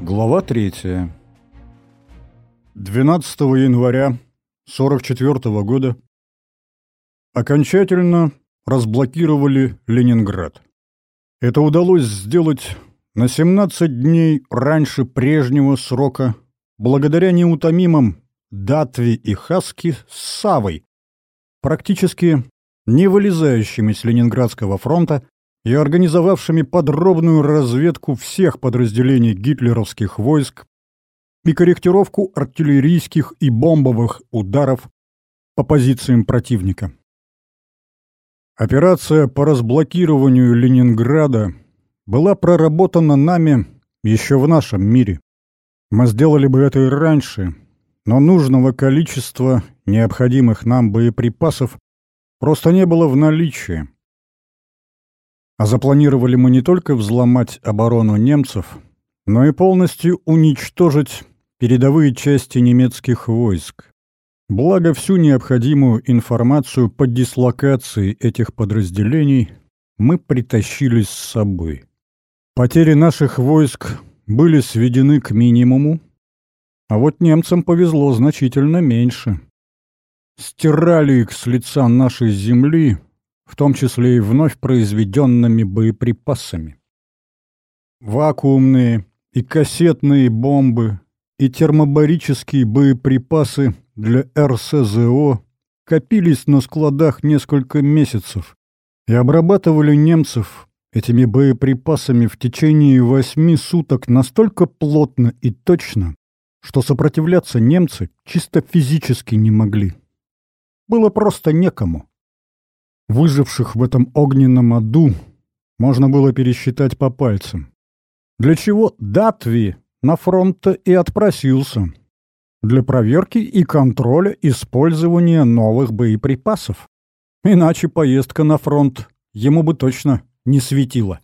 Глава 3. 12 января 44 года окончательно разблокировали Ленинград. Это удалось сделать на 17 дней раньше прежнего срока благодаря неутомимым Датви и Хаски с Савой, практически не вылезающими с Ленинградского фронта и организовавшими подробную разведку всех подразделений гитлеровских войск и корректировку артиллерийских и бомбовых ударов по позициям противника. Операция по разблокированию Ленинграда была проработана нами еще в нашем мире. Мы сделали бы это и раньше, но нужного количества необходимых нам боеприпасов просто не было в наличии. А запланировали мы не только взломать оборону немцев, но и полностью уничтожить передовые части немецких войск. Благо, всю необходимую информацию по дислокации этих подразделений мы притащили с собой. Потери наших войск были сведены к минимуму, а вот немцам повезло значительно меньше. Стирали их с лица нашей земли в том числе и вновь произведенными боеприпасами. Вакуумные и кассетные бомбы и термобарические боеприпасы для РСЗО копились на складах несколько месяцев и обрабатывали немцев этими боеприпасами в течение восьми суток настолько плотно и точно, что сопротивляться немцы чисто физически не могли. Было просто некому. Выживших в этом огненном аду можно было пересчитать по пальцам. Для чего Датви на фронт и отпросился. Для проверки и контроля использования новых боеприпасов. Иначе поездка на фронт ему бы точно не светила.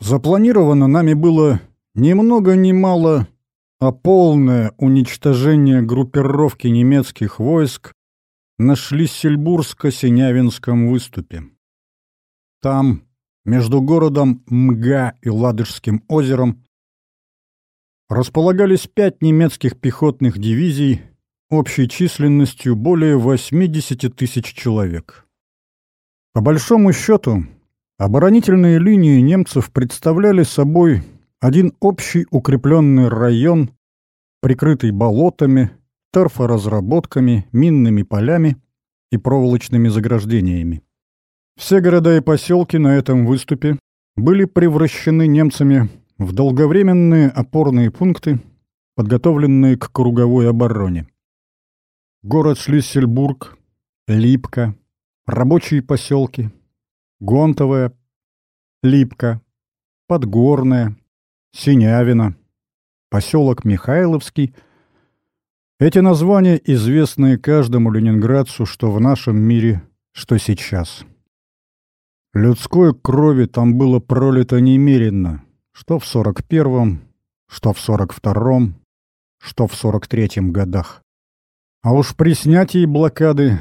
Запланировано нами было ни много ни мало, а полное уничтожение группировки немецких войск на Шлиссельбургско-Синявинском выступе. Там, между городом Мга и Ладожским озером, располагались пять немецких пехотных дивизий общей численностью более 80 тысяч человек. По большому счету, оборонительные линии немцев представляли собой один общий укрепленный район, прикрытый болотами, торфоразработками, минными полями и проволочными заграждениями. Все города и поселки на этом выступе были превращены немцами в долговременные опорные пункты, подготовленные к круговой обороне. Город Шлиссельбург, Липка, рабочие поселки, Гонтовая, Липка, Подгорная, Синявина, поселок Михайловский — эти названия известны каждому ленинградцу, что в нашем мире, что сейчас. Людской крови там было пролито немерено, что в 41-м, что в 42-м, что в 43-м годах. А уж при снятии блокады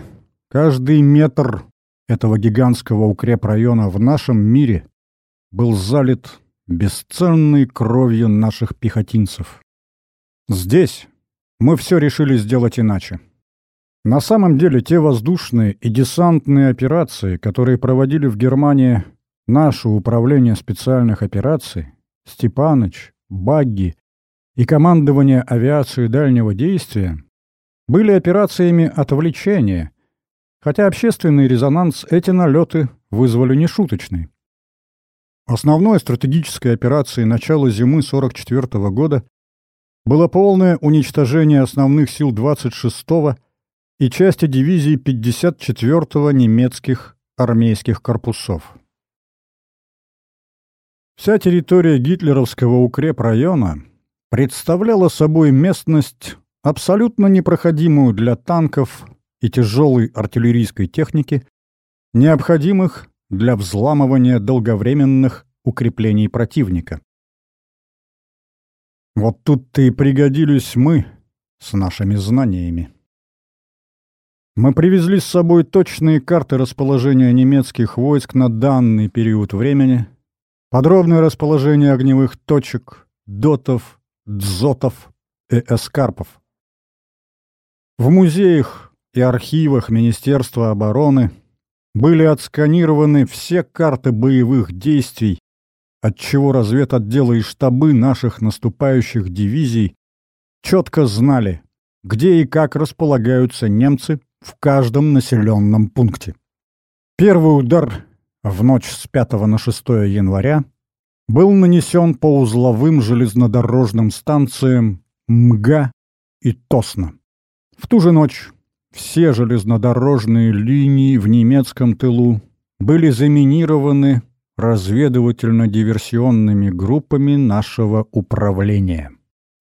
каждый метр этого гигантского укрепрайона в нашем мире был залит бесценной кровью наших пехотинцев. Здесь, мы все решили сделать иначе. На самом деле те воздушные и десантные операции, которые проводили в Германии наше управление специальных операций, Степаныч, Багги и командование авиации дальнего действия, были операциями отвлечения, хотя общественный резонанс эти налеты вызвали нешуточный. Основной стратегической операцией начала зимы 44 года было полное уничтожение основных сил 26-го и части дивизии 54-го немецких армейских корпусов. Вся территория гитлеровского укрепрайона представляла собой местность, абсолютно непроходимую для танков и тяжелой артиллерийской техники, необходимых для взламывания долговременных укреплений противника. Вот тут-то и пригодились мы с нашими знаниями. Мы привезли с собой точные карты расположения немецких войск на данный период времени, подробное расположение огневых точек, дотов, дзотов и эскарпов. В музеях и архивах Министерства обороны были отсканированы все карты боевых действий, отчего разведотделы и штабы наших наступающих дивизий четко знали, где и как располагаются немцы в каждом населенном пункте. Первый удар в ночь с 5 на 6 января был нанесен по узловым железнодорожным станциям МГА и Тосно. В ту же ночь все железнодорожные линии в немецком тылу были заминированы разведывательно-диверсионными группами нашего управления.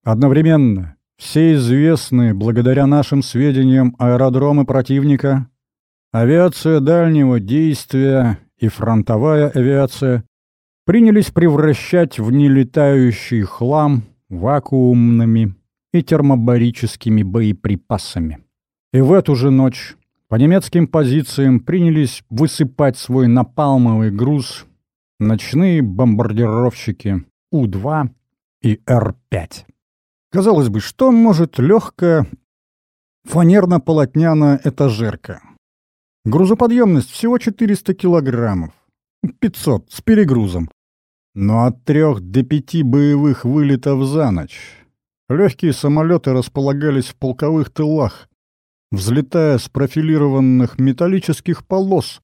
Одновременно все известные, благодаря нашим сведениям, аэродромы противника, авиация дальнего действия и фронтовая авиация принялись превращать в нелетающий хлам вакуумными и термобарическими боеприпасами. И в эту же ночь по немецким позициям принялись высыпать свой напалмовый груз ночные бомбардировщики У-2 и Р-5. Казалось бы, что может легкая фанерно-полотняная этажерка? Грузоподъемность всего 400 килограммов. 500 с перегрузом. Но от трех до пяти боевых вылетов за ночь. Легкие самолеты располагались в полковых тылах, взлетая с профилированных металлических полос,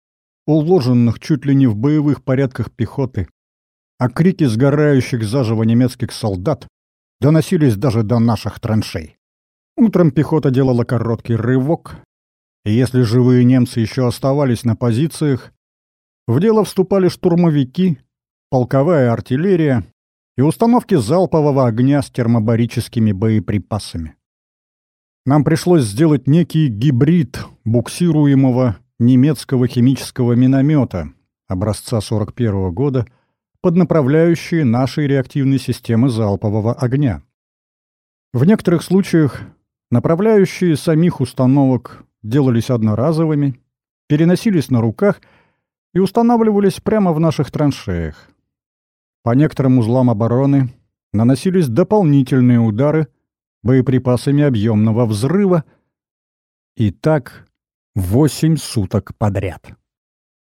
уложенных чуть ли не в боевых порядках пехоты. А крики сгорающих заживо немецких солдат доносились даже до наших траншей. Утром пехота делала короткий рывок, и если живые немцы еще оставались на позициях, в дело вступали штурмовики, полковая артиллерия и установки залпового огня с термобарическими боеприпасами. Нам пришлось сделать некий гибрид буксируемого немецкого химического миномета образца 41 -го года – под направляющие нашей реактивной системы залпового огня. В некоторых случаях направляющие самих установок делались одноразовыми, переносились на руках и устанавливались прямо в наших траншеях. По некоторым узлам обороны наносились дополнительные удары боеприпасами объемного взрыва, и так восемь суток подряд.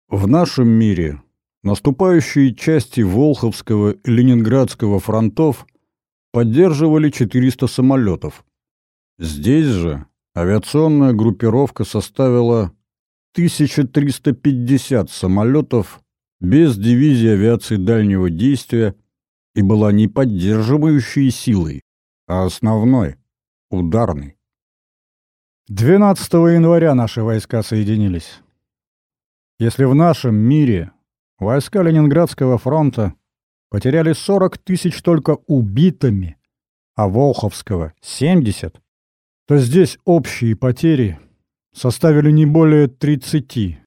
В нашем мире Наступающие части Волховского и Ленинградского фронтов поддерживали 400 самолетов. Здесь же авиационная группировка составила 1350 самолетов без дивизии авиации дальнего действия и была не поддерживающей силой, а основной, ударной. 12 января наши войска соединились. Если в нашем мире Войска Ленинградского фронта потеряли 40 тысяч только убитыми, а Волховского — 70, то здесь общие потери составили не более 30,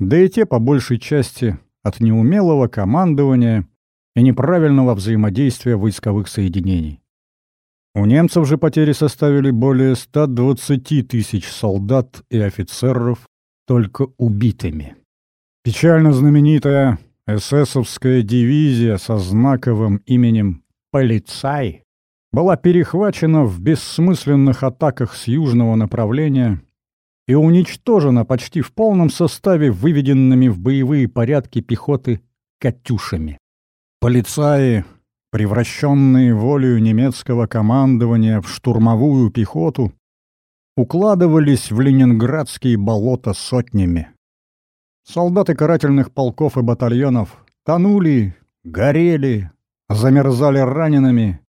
да и те по большей части от неумелого командования и неправильного взаимодействия войсковых соединений. У немцев же потери составили более 120 тысяч солдат и офицеров только убитыми. Печально знаменитая эсэсовская дивизия со знаковым именем «Полицай» была перехвачена в бессмысленных атаках с южного направления и уничтожена почти в полном составе выведенными в боевые порядки пехоты «Катюшами». Полицаи, превращенные волею немецкого командования в штурмовую пехоту, укладывались в ленинградские болота сотнями. Солдаты карательных полков и батальонов тонули, горели, замерзали ранеными,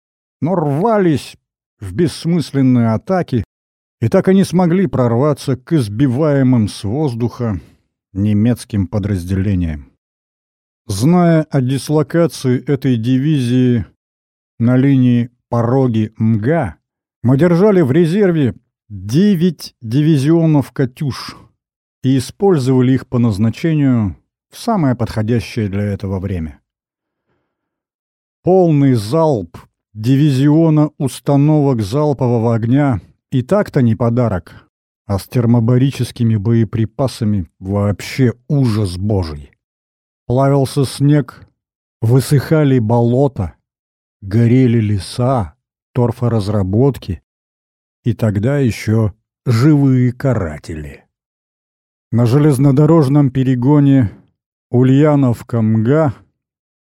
но рвались в бессмысленные атаки и так и не смогли прорваться к избиваемым с воздуха немецким подразделениям. Зная о дислокации этой дивизии на линии Пороги-Мга, мы держали в резерве 9 дивизионов «Катюш», и использовали их по назначению в самое подходящее для этого время. Полный залп дивизиона установок залпового огня и так-то не подарок, а с термобарическими боеприпасами вообще ужас божий. Плавился снег, высыхали болота, горели леса, торфоразработки, и тогда еще живые каратели. На железнодорожном перегоне Ульянов-Камга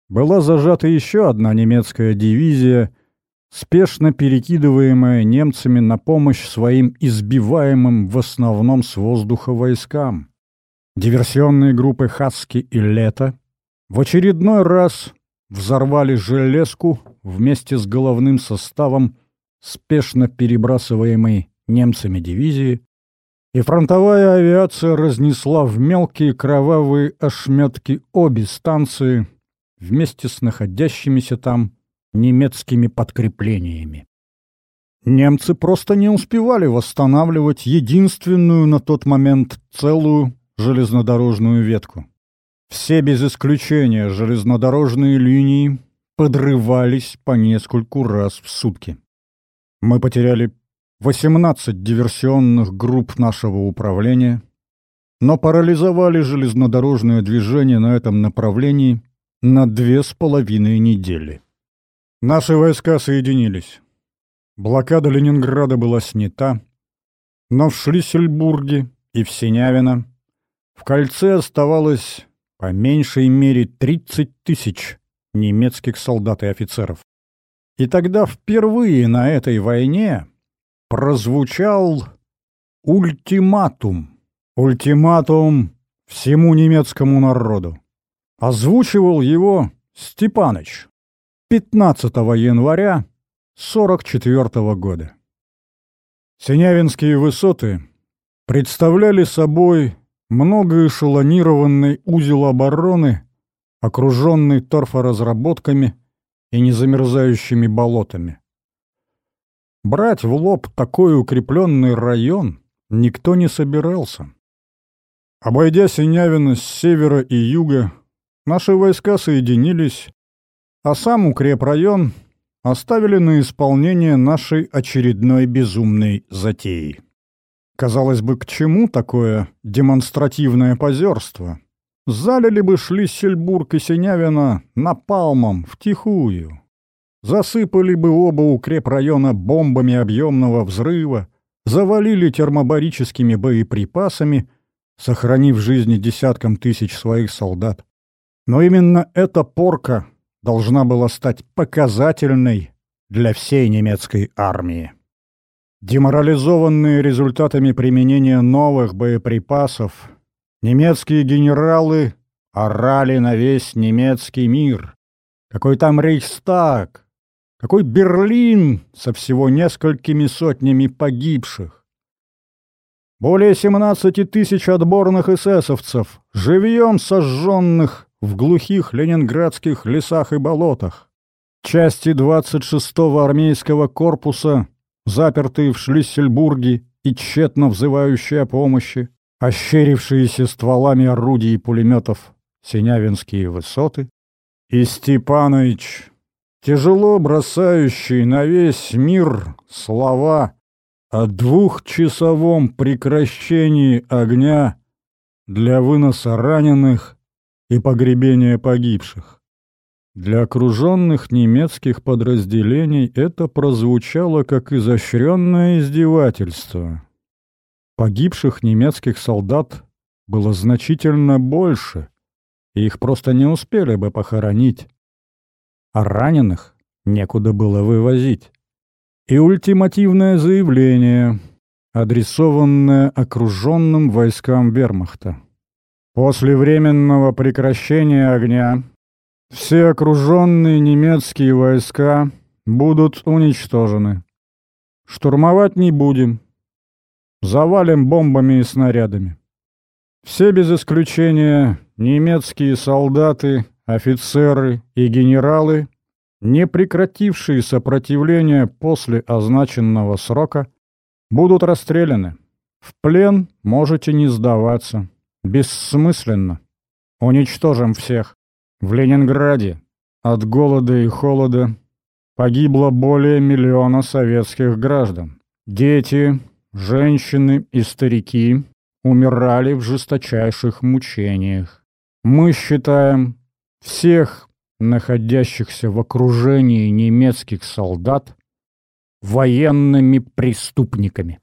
была зажата еще одна немецкая дивизия, спешно перекидываемая немцами на помощь своим избиваемым в основном с воздуха войскам. Диверсионные группы «Хаски» и «Лето» в очередной раз взорвали железку вместе с головным составом, спешно перебрасываемой немцами дивизии, и фронтовая авиация разнесла в мелкие кровавые ошметки обе станции вместе с находящимися там немецкими подкреплениями. Немцы просто не успевали восстанавливать единственную на тот момент целую железнодорожную ветку. Все без исключения железнодорожные линии подрывались по нескольку раз в сутки. Мы потеряли 18 диверсионных групп нашего управления, но парализовали железнодорожное движение на этом направлении на две с половиной недели. Наши войска соединились. Блокада Ленинграда была снята, но в Шлиссельбурге и в Синявино в кольце оставалось по меньшей мере 30 тысяч немецких солдат и офицеров. И тогда впервые на этой войне прозвучал ультиматум. Ультиматум всему немецкому народу. Озвучивал его Степаныч 15 января 44 года. Синявинские высоты представляли собой многоэшелонированный узел обороны, окруженный торфоразработками и незамерзающими болотами. Брать в лоб такой укрепленный район никто не собирался. Обойдя Синявина с севера и юга, наши войска соединились, а сам укрепрайон оставили на исполнение нашей очередной безумной затеи. Казалось бы, к чему такое демонстративное позерство? Залили бы Шлиссельбург и Синявина напалмом, втихую. Засыпали бы оба укрепрайона бомбами объемного взрыва, завалили термобарическими боеприпасами, сохранив жизни десяткам тысяч своих солдат. Но именно эта порка должна была стать показательной для всей немецкой армии. Деморализованные результатами применения новых боеприпасов, немецкие генералы орали на весь немецкий мир. Какой там Рейхстаг, какой Берлин со всего несколькими сотнями погибших. Более 17 тысяч отборных эсэсовцев, живьем сожженных в глухих ленинградских лесах и болотах. Части 26-го армейского корпуса, запертые в Шлиссельбурге и тщетно взывающие о помощи, ощерившиеся стволами орудий и пулеметов Синявинские высоты, и Степаныч, тяжело бросающий на весь мир слова о двухчасовом прекращении огня для выноса раненых и погребения погибших. Для окруженных немецких подразделений это прозвучало как изощренное издевательство. Погибших немецких солдат было значительно больше, и их просто не успели бы похоронить. А раненых некуда было вывозить. И ультимативное заявление, адресованное окруженным войскам вермахта. После временного прекращения огня все окруженные немецкие войска будут уничтожены. Штурмовать не будем. Завалим бомбами и снарядами. Все без исключения немецкие солдаты, офицеры и генералы, не прекратившие сопротивление после означенного срока, будут расстреляны. В плен можете не сдаваться. Бессмысленно. Уничтожим всех. В Ленинграде от голода и холода погибло более миллиона советских граждан. Дети, женщины и старики умирали в жесточайших мучениях. Мы считаем всех находящихся в окружении немецких солдат военными преступниками.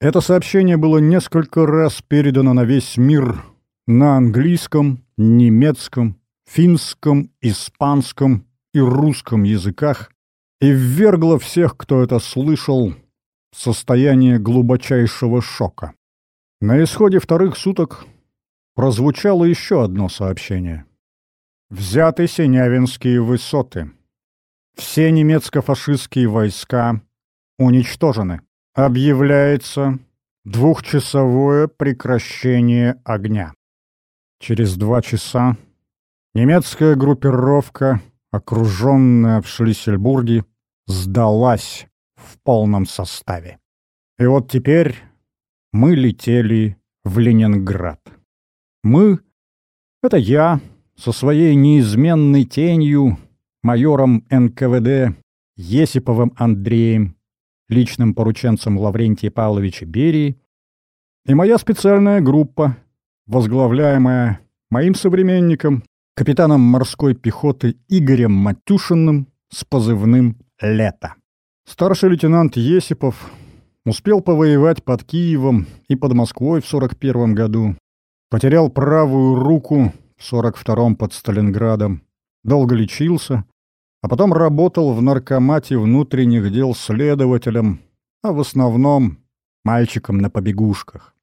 Это сообщение было несколько раз передано на весь мир на английском, немецком, финском, испанском и русском языках и ввергло всех, кто это слышал, в состояние глубочайшего шока. На исходе вторых суток прозвучало еще одно сообщение. Взяты Синявинские высоты. Все немецко-фашистские войска уничтожены. Объявляется двухчасовое прекращение огня. Через два часа немецкая группировка, окруженная в Шлиссельбурге, сдалась в полном составе. И вот теперь мы летели в Ленинград. Мы — это я со своей неизменной тенью, майором НКВД Есиповым Андреем, личным порученцем Лаврентия Павловича Берии, и моя специальная группа, возглавляемая моим современником, капитаном морской пехоты Игорем Матюшиным с позывным «Лето». Старший лейтенант Есипов успел повоевать под Киевом и под Москвой в 41 году, потерял правую руку в 42-м под Сталинградом, долго лечился, а потом работал в наркомате внутренних дел следователем, а в основном мальчиком на побегушках.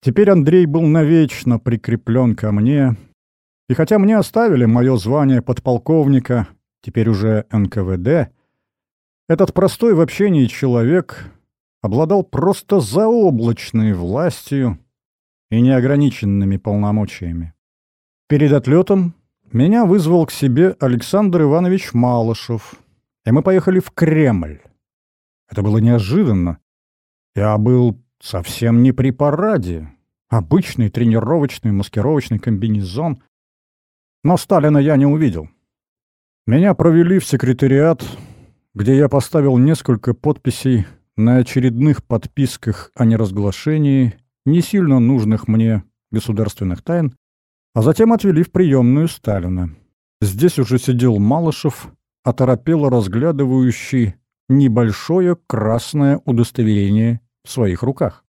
Теперь Андрей был навечно прикреплен ко мне, и хотя мне оставили мое звание подполковника, теперь уже НКВД, этот простой в общении человек обладал просто заоблачной властью и неограниченными полномочиями. Перед отлетом меня вызвал к себе Александр Иванович Малышев, и мы поехали в Кремль. Это было неожиданно. Я был совсем не при параде. Обычный тренировочный маскировочный комбинезон. Но Сталина я не увидел. Меня провели в секретариат, где я поставил несколько подписей на очередных подписках о неразглашении не сильно нужных мне государственных тайн, а затем отвели в приемную Сталина. Здесь уже сидел Малышев, оторопело разглядывающий небольшое красное удостоверение в своих руках.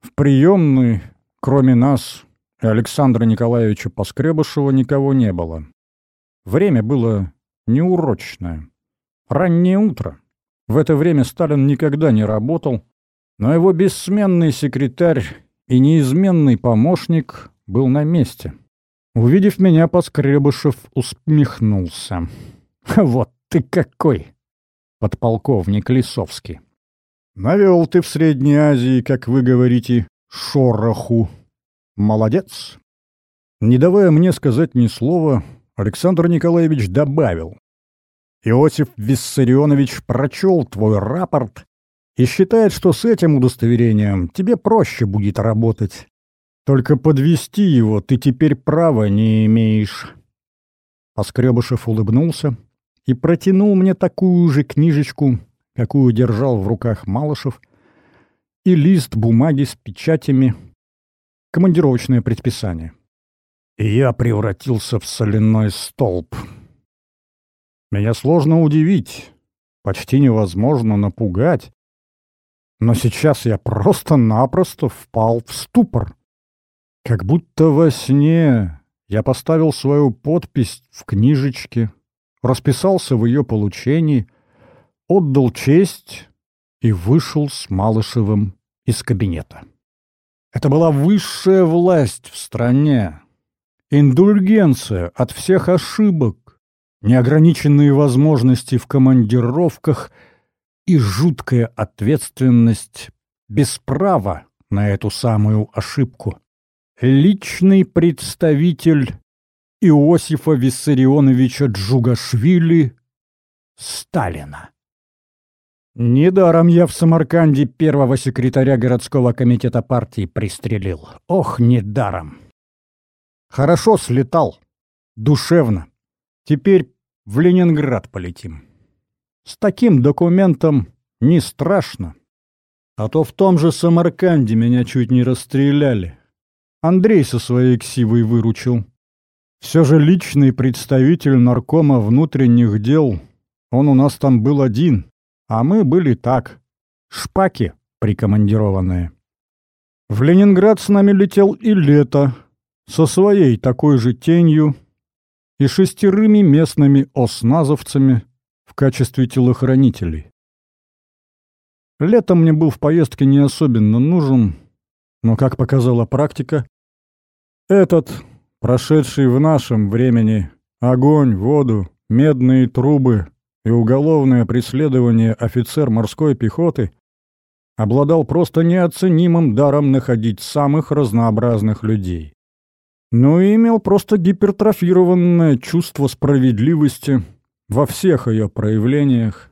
В приемной, кроме нас и Александра Николаевича Поскребышева, никого не было. Время было неурочное. Раннее утро. В это время Сталин никогда не работал, но его бессменный секретарь и неизменный помощник был на месте. Увидев меня, Поскребышев усмехнулся. «Вот ты какой, подполковник Лисовский! Навел ты в Средней Азии, как вы говорите, шороху. Молодец!» Не давая мне сказать ни слова, Александр Николаевич добавил. Иосиф Виссарионович прочел твой рапорт и считает, что с этим удостоверением тебе проще будет работать. Только подвести его ты теперь права не имеешь. Поскребышев улыбнулся и протянул мне такую же книжечку, какую держал в руках Малышев, и лист бумаги с печатями, командировочное предписание. Я превратился в соляной столб. Меня сложно удивить, почти невозможно напугать. Но сейчас я просто-напросто впал в ступор. Как будто во сне я поставил свою подпись в книжечке, расписался в ее получении, отдал честь и вышел с Малышевым из кабинета. Это была высшая власть в стране, индульгенция от всех ошибок, неограниченные возможности в командировках и жуткая ответственность без права на эту самую ошибку. Личный представитель Иосифа Виссарионовича Джугашвили Сталина. Недаром я в Самарканде первого секретаря городского комитета партии пристрелил. Ох, недаром. Хорошо слетал. Душевно. Теперь в Ленинград полетим. С таким документом не страшно. А то в том же Самарканде меня чуть не расстреляли. Андрей со своей ксивой выручил. Все же личный представитель наркома внутренних дел, он у нас там был один, а мы были так, шпаки прикомандированные. В Ленинград с нами летел и лето, со своей такой же тенью и шестерыми местными осназовцами в качестве телохранителей. Летом мне был в поездке не особенно нужен, но, как показала практика, этот, прошедший в нашем времени огонь, воду, медные трубы и уголовное преследование офицер морской пехоты, обладал просто неоценимым даром находить самых разнообразных людей. Но и имел просто гипертрофированное чувство справедливости во всех ее проявлениях,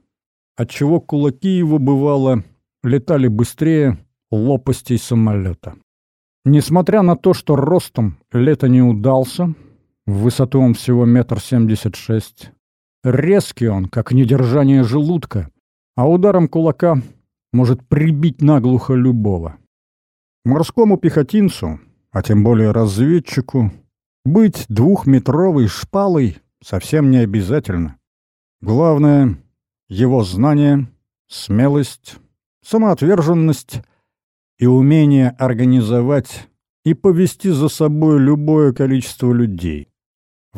отчего кулаки его, бывало, летали быстрее лопастей самолета. Несмотря на то, что ростом лето не удался, в высоту он всего метр семьдесят шесть, резкий он, как недержание желудка, а ударом кулака может прибить наглухо любого. Морскому пехотинцу, а тем более разведчику, быть двухметровой шпалой совсем не обязательно. Главное — его знание, смелость, самоотверженность и умение организовать и повести за собой любое количество людей.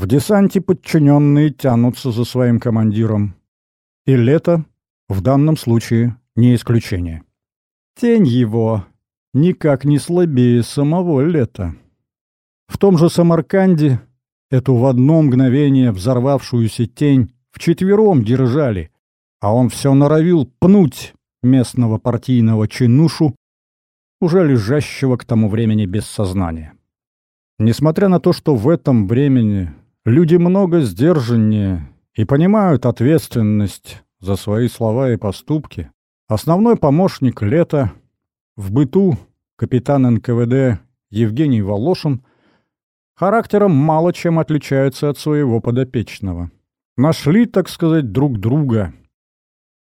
В десанте подчиненные тянутся за своим командиром. И лето в данном случае не исключение. Тень его никак не слабее самого лета. В том же Самарканде эту в одно мгновение взорвавшуюся тень вчетвером держали, а он все норовил пнуть местного партийного чинушу, уже лежащего к тому времени без сознания. Несмотря на то, что в этом времени люди много сдержаннее и понимают ответственность за свои слова и поступки, основной помощник лета в быту капитан НКВД Евгений Волошин характером мало чем отличается от своего подопечного. Нашли, так сказать, друг друга.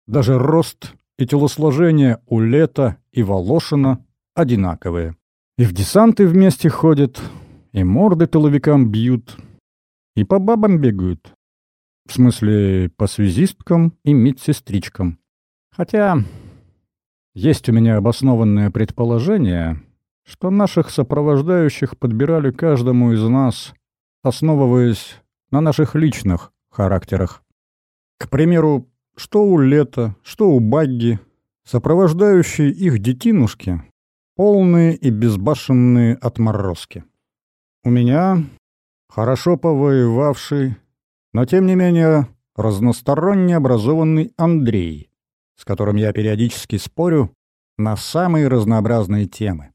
Даже рост и телосложение у Лета и Волошина одинаковые. И в десанты вместе ходят, и морды тыловикам бьют, и по бабам бегают. В смысле, по связисткам и медсестричкам. Хотя есть у меня обоснованное предположение, что наших сопровождающих подбирали каждому из нас, основываясь на наших личных характерах. К примеру, что у Лета, что у Багги, сопровождающие их детинушки, полные и безбашенные отморозки. У меня хорошо повоевавший, но тем не менее разносторонне образованный Андрей, с которым я периодически спорю на самые разнообразные темы.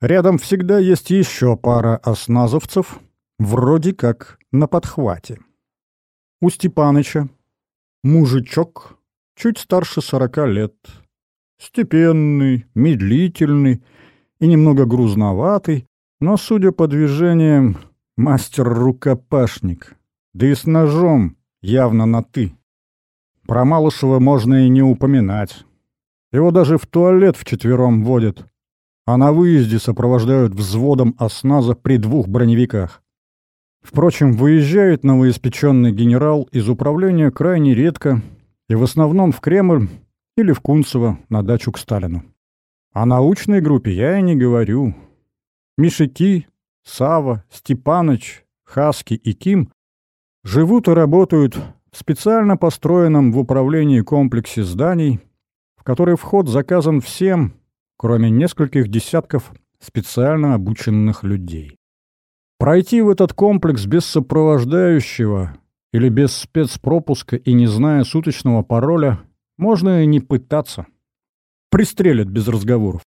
Рядом всегда есть еще пара осназовцев, вроде как на подхвате. У Степаныча мужичок, чуть старше сорока лет, степенный, медлительный и немного грузноватый, но, судя по движениям, мастер-рукопашник, да и с ножом явно на «ты». Про Малышева можно и не упоминать. Его даже в туалет вчетвером водят, а на выезде сопровождают взводом осназа при двух броневиках. Впрочем, выезжает новоиспеченный генерал из управления крайне редко и в основном в Кремль или в Кунцево на дачу к Сталину. О научной группе я и не говорю. Мишики, Сава, Степаныч, Хаски и Ким живут и работают в специально построенном в управлении комплексе зданий, в который вход заказан всем, кроме нескольких десятков специально обученных людей. Пройти в этот комплекс без сопровождающего или без спецпропуска и не зная суточного пароля можно и не пытаться. Пристрелят без разговоров.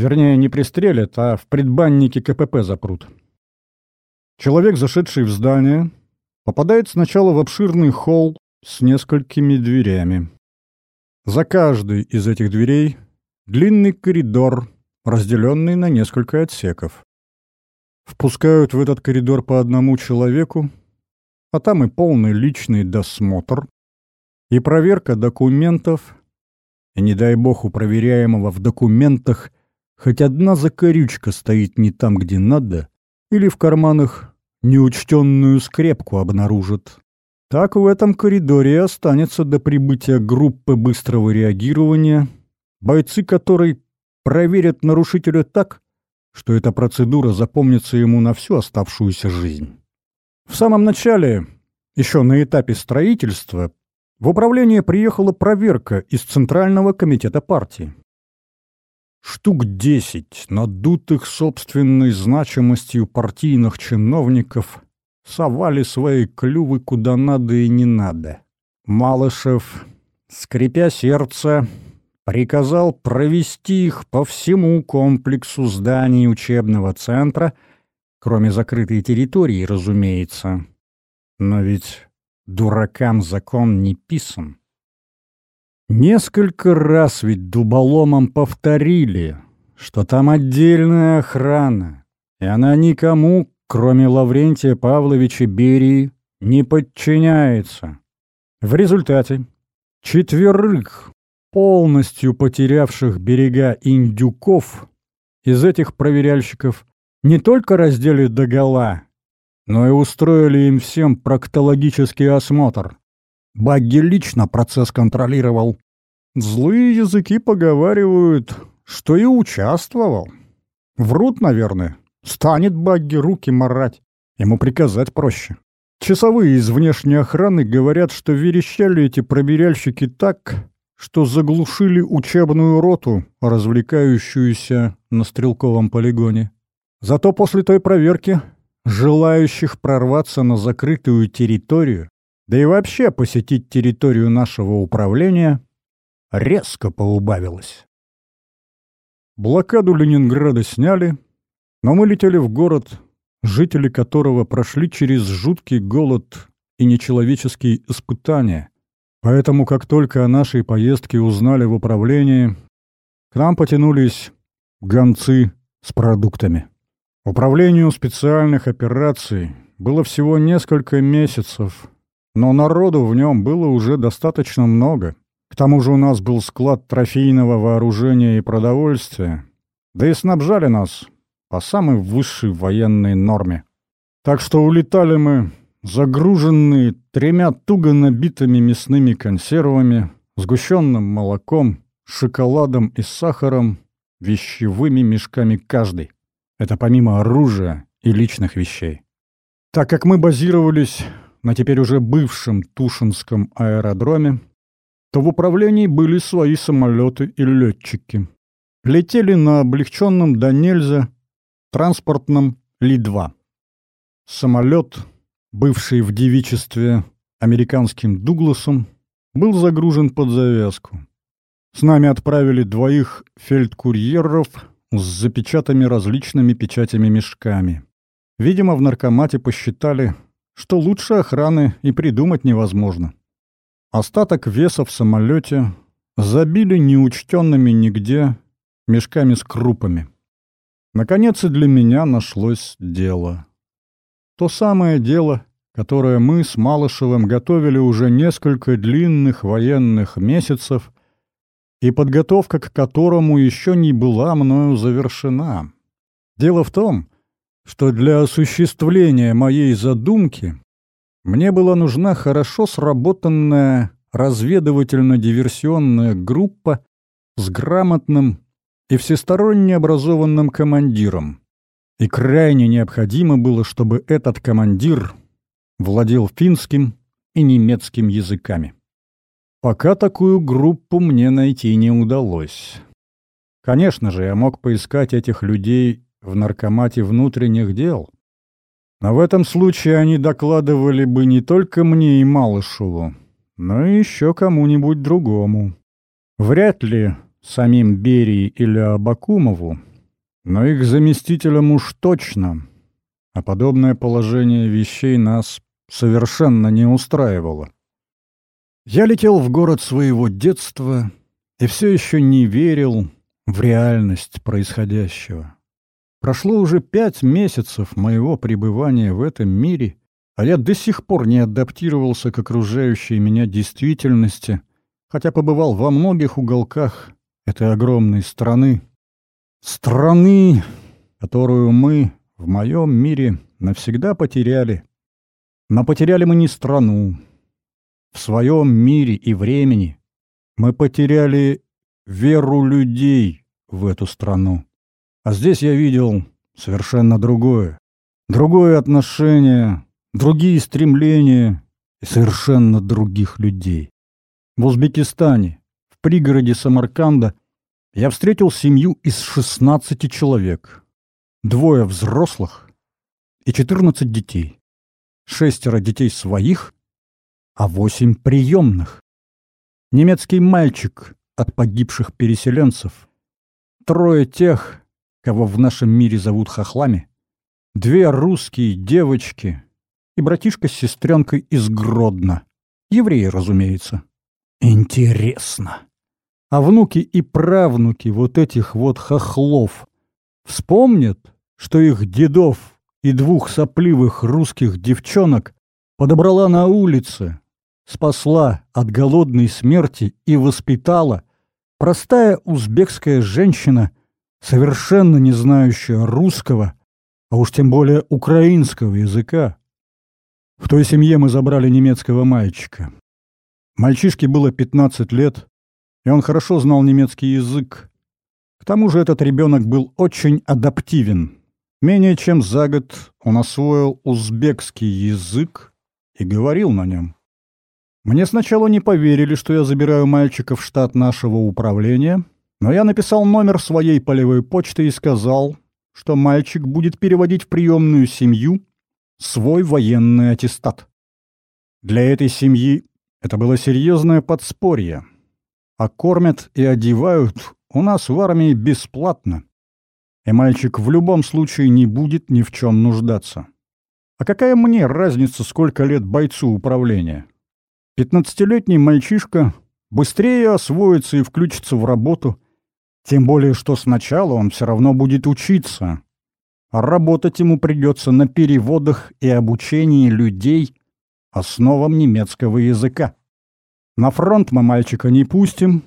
Вернее, не пристрелят, а в предбаннике КПП запрут. Человек, зашедший в здание, попадает сначала в обширный холл с несколькими дверями. За каждой из этих дверей длинный коридор, разделенный на несколько отсеков. Впускают в этот коридор по одному человеку, а там и полный личный досмотр, и проверка документов, и, не дай бог, у проверяемого в документах хоть одна закорючка стоит не там, где надо, или в карманах неучтенную скрепку обнаружат. Так в этом коридоре останется до прибытия группы быстрого реагирования, бойцы которой проверят нарушителя так, что эта процедура запомнится ему на всю оставшуюся жизнь. В самом начале, еще на этапе строительства, в управление приехала проверка из Центрального комитета партии. Штук десять надутых собственной значимостью партийных чиновников совали свои клювы куда надо и не надо. Малышев, скрипя сердце, приказал провести их по всему комплексу зданий учебного центра, кроме закрытой территории, разумеется. Но ведь дуракам закон не писан. Несколько раз ведь дуболомом повторили, что там отдельная охрана, и она никому, кроме Лаврентия Павловича Берии, не подчиняется. В результате четверых полностью потерявших берега индюков из этих проверяльщиков не только раздели догола, но и устроили им всем проктологический осмотр. Багги лично процесс контролировал. Злые языки поговаривают, что и участвовал. Врут, наверное. Станет Багги руки марать. Ему приказать проще. Часовые из внешней охраны говорят, что верещали эти проверяльщики так, что заглушили учебную роту, развлекающуюся на стрелковом полигоне. Зато после той проверки желающих прорваться на закрытую территорию да и вообще посетить территорию нашего управления резко поубавилось. Блокаду Ленинграда сняли, но мы летели в город, жители которого прошли через жуткий голод и нечеловеческие испытания. Поэтому, как только о нашей поездке узнали в управлении, к нам потянулись гонцы с продуктами. Управлению специальных операций было всего несколько месяцев, но народу в нем было уже достаточно много. К тому же у нас был склад трофейного вооружения и продовольствия, да и снабжали нас по самой высшей военной норме. Так что улетали мы, загруженные тремя туго набитыми мясными консервами, сгущенным молоком, шоколадом и сахаром, вещевыми мешками каждый. Это помимо оружия и личных вещей. Так как мы базировались на теперь уже бывшем Тушинском аэродроме, то в управлении были свои самолеты и летчики. Летели на облегченном до нельзя транспортном Ли-2. Самолет, бывший в девичестве американским Дугласом, был загружен под завязку. С нами отправили двоих фельдкурьеров с запечатанными различными печатями-мешками. Видимо, в наркомате посчитали, что лучше охраны и придумать невозможно. Остаток веса в самолете забили неучтенными нигде мешками с крупами. Наконец и для меня нашлось дело. То самое дело, которое мы с Малышевым готовили уже несколько длинных военных месяцев и подготовка к которому еще не была мною завершена. Дело в том, что для осуществления моей задумки мне была нужна хорошо сработанная разведывательно-диверсионная группа с грамотным и всесторонне образованным командиром. И крайне необходимо было, чтобы этот командир владел финским и немецким языками. Пока такую группу мне найти не удалось. Конечно же, я мог поискать этих людей в наркомате внутренних дел. Но в этом случае они докладывали бы не только мне и Малышеву, но и еще кому-нибудь другому. Вряд ли самим Берии или Абакумову, но их заместителям уж точно. А подобное положение вещей нас совершенно не устраивало. Я летел в город своего детства и все еще не верил в реальность происходящего. Прошло уже пять месяцев моего пребывания в этом мире, а я до сих пор не адаптировался к окружающей меня действительности, хотя побывал во многих уголках этой огромной страны. Страны, которую мы в моем мире навсегда потеряли. Но потеряли мы не страну, в своем мире и времени. Мы потеряли веру людей в эту страну. А здесь я видел совершенно другое. Другое отношение, другие стремления и совершенно других людей. В Узбекистане, в пригороде Самарканда, я встретил семью из 16 человек. Двое взрослых и 14 детей. Шестеро детей своих, а восемь приемных. Немецкий мальчик от погибших переселенцев. Трое тех, кого в нашем мире зовут хохлами. Две русские девочки и братишка с сестренкой из Гродно. Евреи, разумеется. Интересно. А внуки и правнуки вот этих вот хохлов вспомнят, что их дедов и двух сопливых русских девчонок подобрала на улице, спасла от голодной смерти и воспитала простая узбекская женщина, совершенно не знающая русского, а уж тем более украинского языка. В той семье мы забрали немецкого мальчика. Мальчишке было 15 лет, и он хорошо знал немецкий язык. К тому же этот ребенок был очень адаптивен. Менее чем за год он освоил узбекский язык и говорил на нем. Мне сначала не поверили, что я забираю мальчика в штат нашего управления, но я написал номер своей полевой почты и сказал, что мальчик будет переводить в приемную семью свой военный аттестат. Для этой семьи это было серьезное подспорье. А кормят и одевают у нас в армии бесплатно. И мальчик в любом случае не будет ни в чем нуждаться. А какая мне разница, сколько лет бойцу управления? Пятнадцатилетний мальчишка быстрее освоится и включится в работу, тем более, что сначала он все равно будет учиться, работать ему придется на переводах и обучении людей основам немецкого языка. На фронт мы мальчика не пустим,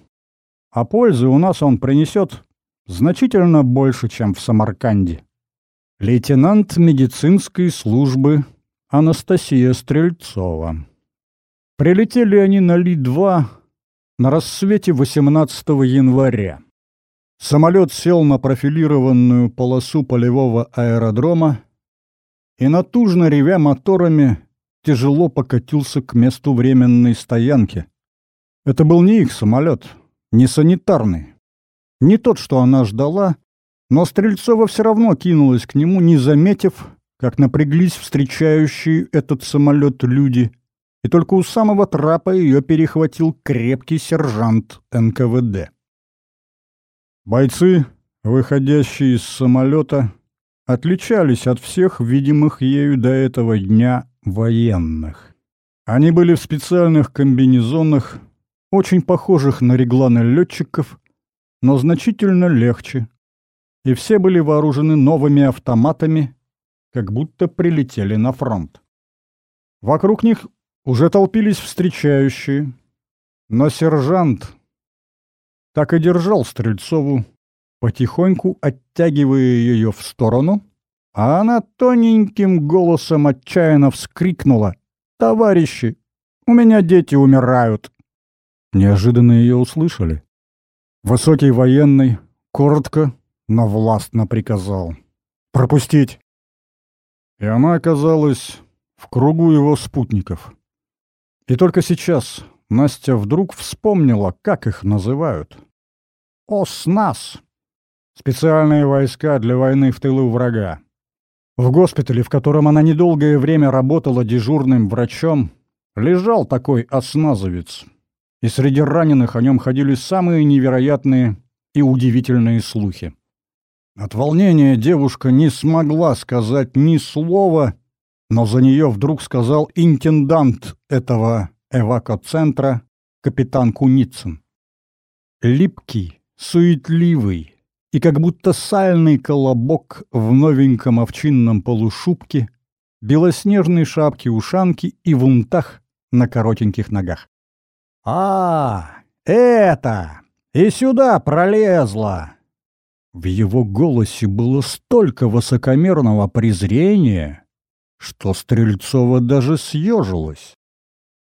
а пользы у нас он принесет значительно больше, чем в Самарканде. Лейтенант медицинской службы Анастасия Стрельцова. Прилетели они на Ли-2 на рассвете 18 января. Самолет сел на профилированную полосу полевого аэродрома и, натужно ревя моторами, тяжело покатился к месту временной стоянки. Это был не их самолет, не санитарный. Не тот, что она ждала, но Стрельцова все равно кинулась к нему, не заметив, как напряглись встречающие этот самолет люди, и только у самого трапа ее перехватил крепкий сержант НКВД. Бойцы, выходящие из самолета, отличались от всех видимых ею до этого дня военных. Они были в специальных комбинезонах, очень похожих на регланы летчиков, но значительно легче, и все были вооружены новыми автоматами, как будто прилетели на фронт. Вокруг них уже толпились встречающие, но сержант, так и держал Стрельцову, потихоньку оттягивая ее в сторону, а она тоненьким голосом отчаянно вскрикнула «Товарищи, у меня дети умирают!» Неожиданно ее услышали. Высокий военный коротко, но властно приказал «Пропустить!» И она оказалась в кругу его спутников. И только сейчас, Настя вдруг вспомнила, как их называют. ОСНАС. Специальные войска для войны в тылу врага. В госпитале, в котором она недолгое время работала дежурным врачом, лежал такой осназовец. И среди раненых о нем ходили самые невероятные и удивительные слухи. От волнения девушка не смогла сказать ни слова, но за нее вдруг сказал интендант этого эвакоцентра капитан Куницын. Липкий, суетливый и как будто сальный колобок в новеньком овчинном полушубке, белоснежной шапке-ушанке и в унтах на коротеньких ногах. «А, это! И сюда пролезла!» В его голосе было столько высокомерного презрения, что Стрельцова даже съежилась.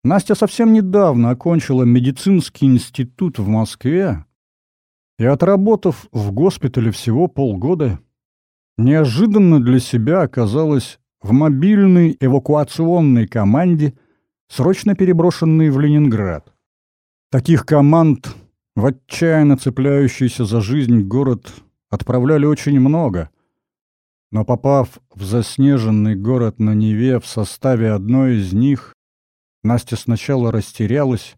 Настя совсем недавно окончила медицинский институт в Москве и, отработав в госпитале всего полгода, неожиданно для себя оказалась в мобильной эвакуационной команде, срочно переброшенной в Ленинград. Таких команд в отчаянно цепляющийся за жизнь город отправляли очень много, но попав в заснеженный город на Неве в составе одной из них, Настя сначала растерялась,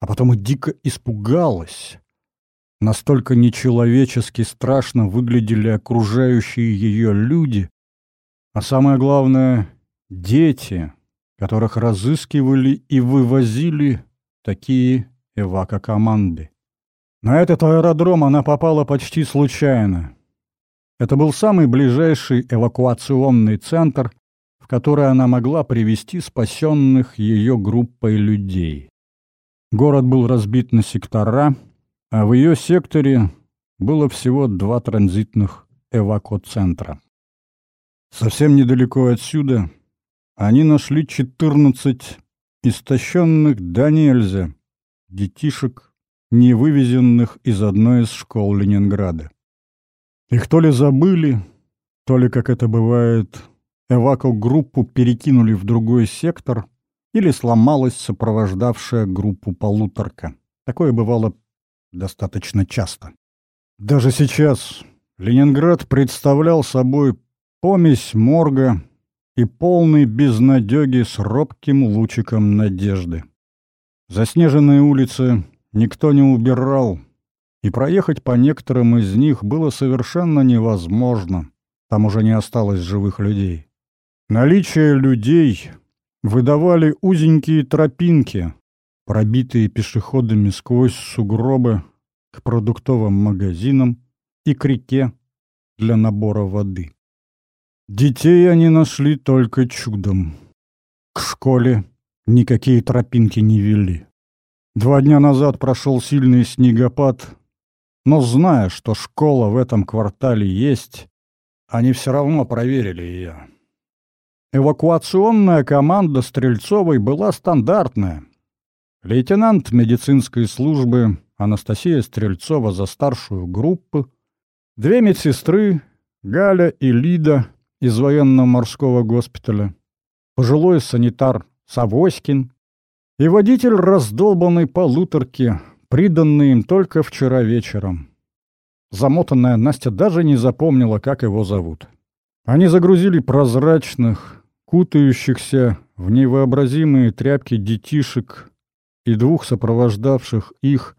а потом и дико испугалась. Настолько нечеловечески страшно выглядели окружающие ее люди, а самое главное — дети, которых разыскивали и вывозили такие эвакокоманды. На этот аэродром она попала почти случайно. Это был самый ближайший эвакуационный центр, в который она могла привести спасенных ее группой людей. Город был разбит на сектора, а в ее секторе было всего два транзитных эвакоцентра. Совсем недалеко отсюда они нашли 14 истощенных до нельзя детишек, не вывезенных из одной из школ Ленинграда. Их то ли забыли, то ли, как это бывает, эвако-группу перекинули в другой сектор, или сломалась сопровождавшая группу полуторка. Такое бывало достаточно часто. Даже сейчас Ленинград представлял собой помесь морга и полный безнадеги с робким лучиком надежды. Заснеженные улицы никто не убирал, и проехать по некоторым из них было совершенно невозможно. Там уже не осталось живых людей. Наличие людей выдавали узенькие тропинки, пробитые пешеходами сквозь сугробы к продуктовым магазинам и к реке для набора воды. Детей они нашли только чудом. К школе никакие тропинки не вели. Два дня назад прошел сильный снегопад, но зная, что школа в этом квартале есть, они все равно проверили ее. Эвакуационная команда Стрельцовой была стандартная. Лейтенант медицинской службы Анастасия Стрельцова за старшую группу, две медсестры, Галя и Лида из военно-морского госпиталя, пожилой санитар Савоськин и водитель раздолбанной полуторки, приданный им только вчера вечером. Замотанная Настя даже не запомнила, как его зовут. Они загрузили прозрачных, кутающихся в невообразимые тряпки детишек и двух сопровождавших их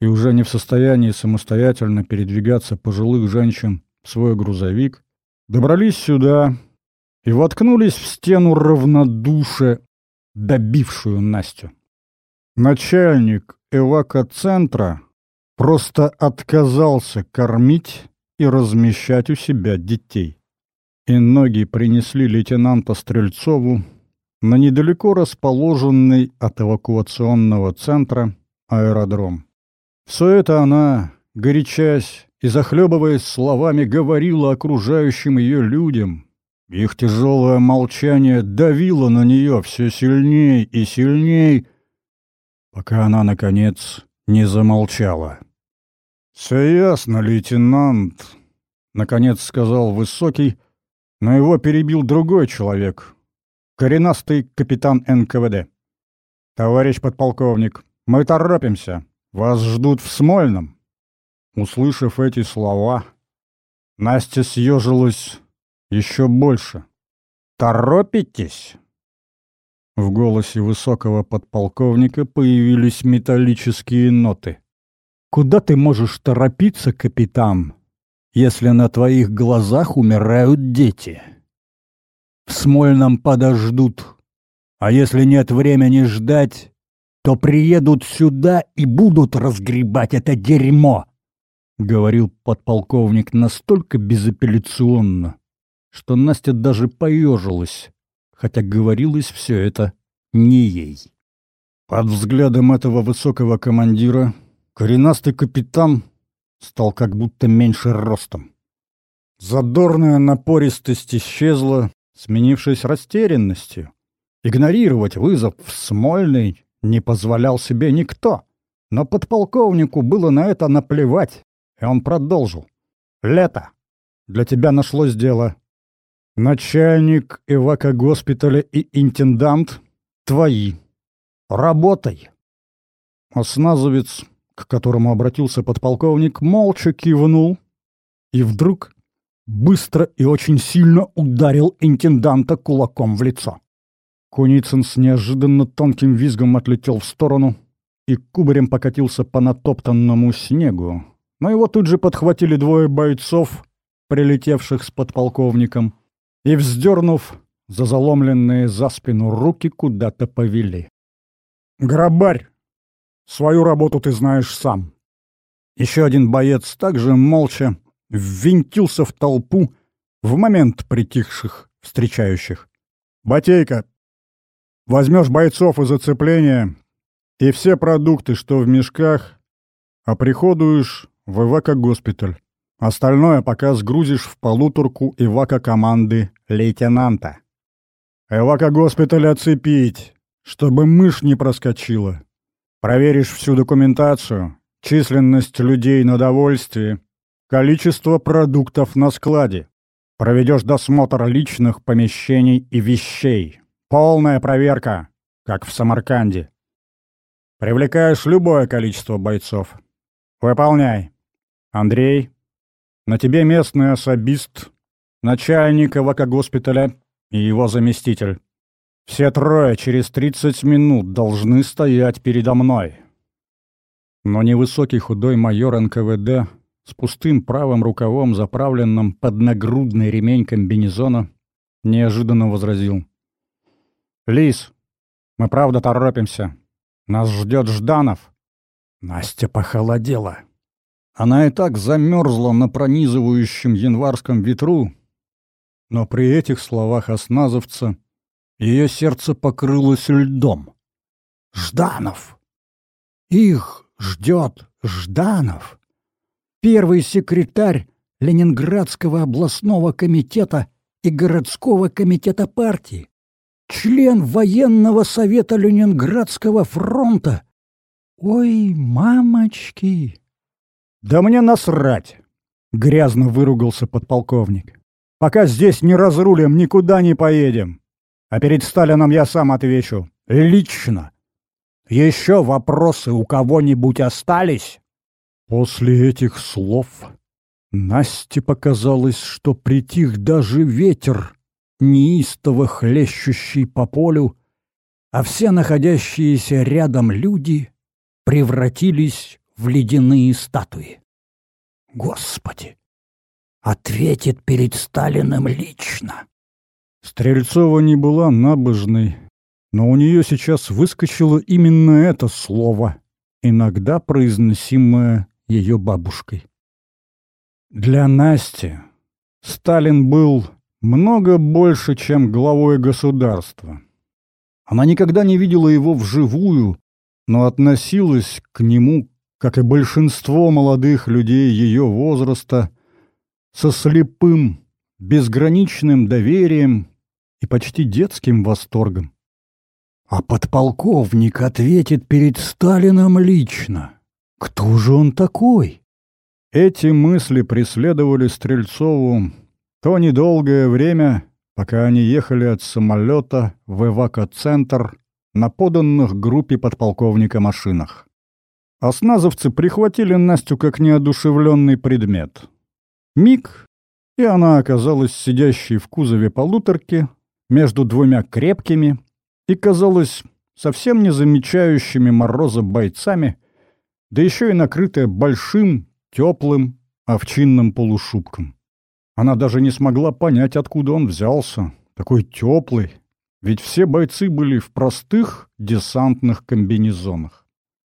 и уже не в состоянии самостоятельно передвигаться пожилых женщин в свой грузовик, добрались сюда и воткнулись в стену равнодушия, добившую Настю. Начальник эвакоцентра просто отказался кормить и размещать у себя детей. И ноги принесли лейтенанта Стрельцову на недалеко расположенный от эвакуационного центра аэродром. Все это она, горячась и захлебываясь словами, говорила окружающим ее людям. Их тяжелое молчание давило на нее все сильней и сильней, пока она, наконец, не замолчала. «Все ясно, лейтенант», — наконец сказал Высокий, но его перебил другой человек, коренастый капитан НКВД. «Товарищ подполковник, мы торопимся. Вас ждут в Смольном». Услышав эти слова, Настя съежилась еще больше. «Торопитесь?» В голосе высокого подполковника появились металлические ноты. «Куда ты можешь торопиться, капитан, если на твоих глазах умирают дети? В Смольном подождут, а если нет времени ждать, то приедут сюда и будут разгребать это дерьмо!» — говорил подполковник настолько безапелляционно, что Настя даже поежилась хотя говорилось все это не ей. Под взглядом этого высокого командира коренастый капитан стал как будто меньше ростом. Задорная напористость исчезла, сменившись растерянностью. Игнорировать вызов в Смольный не позволял себе никто. Но подполковнику было на это наплевать, и он продолжил. «Лето. Для тебя нашлось дело. Начальник эвако-госпиталя и интендант твои. Работай!» Осназовец, к которому обратился подполковник, молча кивнул и вдруг быстро и очень сильно ударил интенданта кулаком в лицо. Куницын с неожиданно тонким визгом отлетел в сторону и кубарем покатился по натоптанному снегу, но его тут же подхватили двое бойцов, прилетевших с подполковником, и, вздернув за заломленные за спину руки, куда-то повели. «Грабарь! Свою работу ты знаешь сам!» Еще один боец также молча ввинтился в толпу в момент притихших встречающих. «Батейка, Возьмешь бойцов из оцепления и все продукты, что в мешках, оприходуешь в эвако-госпиталь. Остальное пока сгрузишь в полуторку эвако-команды лейтенанта. Эвако-госпиталь оцепить, чтобы мышь не проскочила. Проверишь всю документацию, численность людей на довольствие, количество продуктов на складе. Проведешь досмотр личных помещений и вещей. Полная проверка, как в Самарканде. Привлекаешь любое количество бойцов. Выполняй. Андрей, на тебе местный особист, начальник ЭВК-госпиталя и его заместитель. Все трое через 30 минут должны стоять передо мной. Но невысокий худой майор НКВД с пустым правым рукавом, заправленным под нагрудный ремень комбинезона, неожиданно возразил. «Лис, мы правда торопимся. Нас ждет Жданов». Настя похолодела. Она и так замерзла на пронизывающем январском ветру, но при этих словах осназовца ее сердце покрылось льдом. «Жданов! Их ждет Жданов!» Первый секретарь Ленинградского областного комитета и городского комитета партии член военного совета Ленинградского фронта. Ой, мамочки! Да мне насрать! Грязно выругался подполковник. Пока здесь не разрулим, никуда не поедем. А перед Сталином я сам отвечу. Лично. Еще вопросы у кого-нибудь остались? После этих слов Насте показалось, что притих даже ветер, неистово хлещущий по полю, а все находящиеся рядом люди превратились в ледяные статуи. Господи! Ответит перед Сталиным лично. Стрельцова не была набожной, но у нее сейчас выскочило именно это слово, иногда произносимое ее бабушкой. Для Насти Сталин был много больше, чем главой государства. Она никогда не видела его вживую, но относилась к нему, как и большинство молодых людей ее возраста, со слепым, безграничным доверием и почти детским восторгом. А подполковник ответит перед Сталином лично. Кто же он такой? Эти мысли преследовали Стрельцову то недолгое время, пока они ехали от самолета в эвакоцентр на поданных группе подполковника машинах. Осназовцы прихватили Настю как неодушевленный предмет. Миг, и она оказалась сидящей в кузове полуторки между двумя крепкими и, казалось, совсем не замечающими мороза бойцами, да еще и накрытая большим, теплым, овчинным полушубком. Она даже не смогла понять, откуда он взялся, такой теплый, ведь все бойцы были в простых десантных комбинезонах.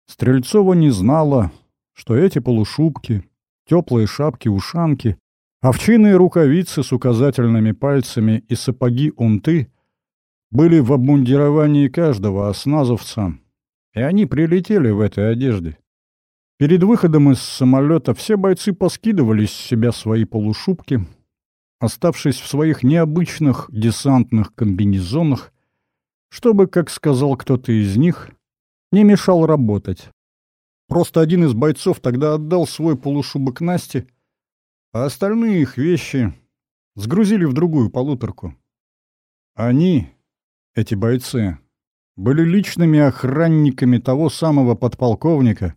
Стрельцова не знала, что эти полушубки, теплые шапки-ушанки, овчиные рукавицы с указательными пальцами и сапоги-унты были в обмундировании каждого осназовца, и они прилетели в этой одежде. Перед выходом из самолета все бойцы поскидывали с себя свои полушубки, оставшись в своих необычных десантных комбинезонах, чтобы, как сказал кто-то из них, не мешал работать. Просто один из бойцов тогда отдал свой полушубок Насте, а остальные их вещи сгрузили в другую полуторку. Они, эти бойцы, были личными охранниками того самого подполковника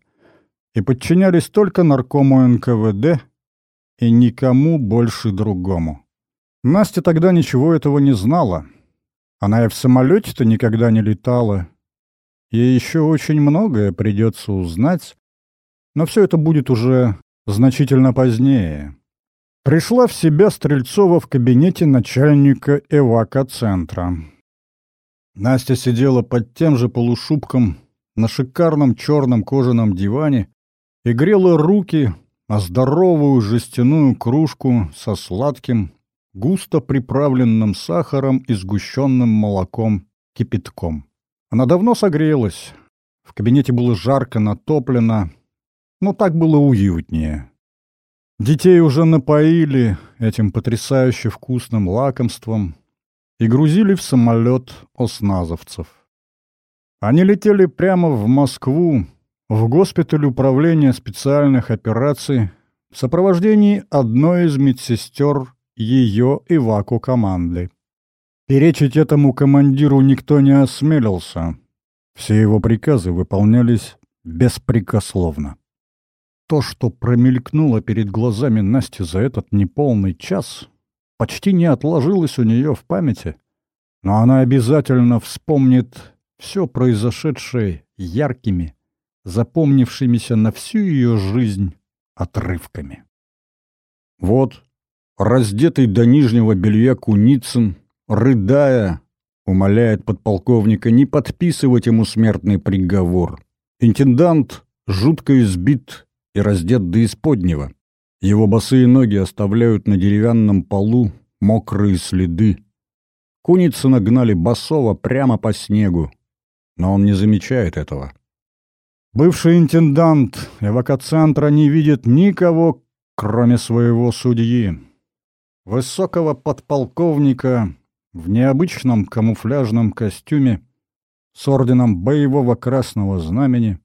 и подчинялись только наркому НКВД и никому больше другому. Настя тогда ничего этого не знала. Она и в самолете-то никогда не летала. Ей еще очень многое придется узнать, но все это будет уже значительно позднее. Пришла в себя Стрельцова в кабинете начальника эвако-центра. Настя сидела под тем же полушубком на шикарном черном кожаном диване и грела руки о здоровую жестяную кружку со сладким, густо приправленным сахаром и сгущенным молоком кипятком. Она давно согрелась. В кабинете было жарко, натоплено, но так было уютнее. Детей уже напоили этим потрясающе вкусным лакомством и грузили в самолет осназовцев. Они летели прямо в Москву, в госпиталь управления специальных операций в сопровождении одной из медсестер ее иваку команды. Перечить этому командиру никто не осмелился. Все его приказы выполнялись беспрекословно. То, что промелькнуло перед глазами Насти за этот неполный час, почти не отложилось у нее в памяти, но она обязательно вспомнит все произошедшее яркими, запомнившимися на всю ее жизнь отрывками. Вот, раздетый до нижнего белья Куницын, рыдая, умоляет подполковника не подписывать ему смертный приговор. Интендант жутко избит и раздет до исподнего. Его босые ноги оставляют на деревянном полу мокрые следы. Куницы нагнали босого прямо по снегу, но он не замечает этого. Бывший интендант эвакоцентра не видит никого, кроме своего судьи. Высокого подполковника в необычном камуфляжном костюме с орденом боевого красного знамени,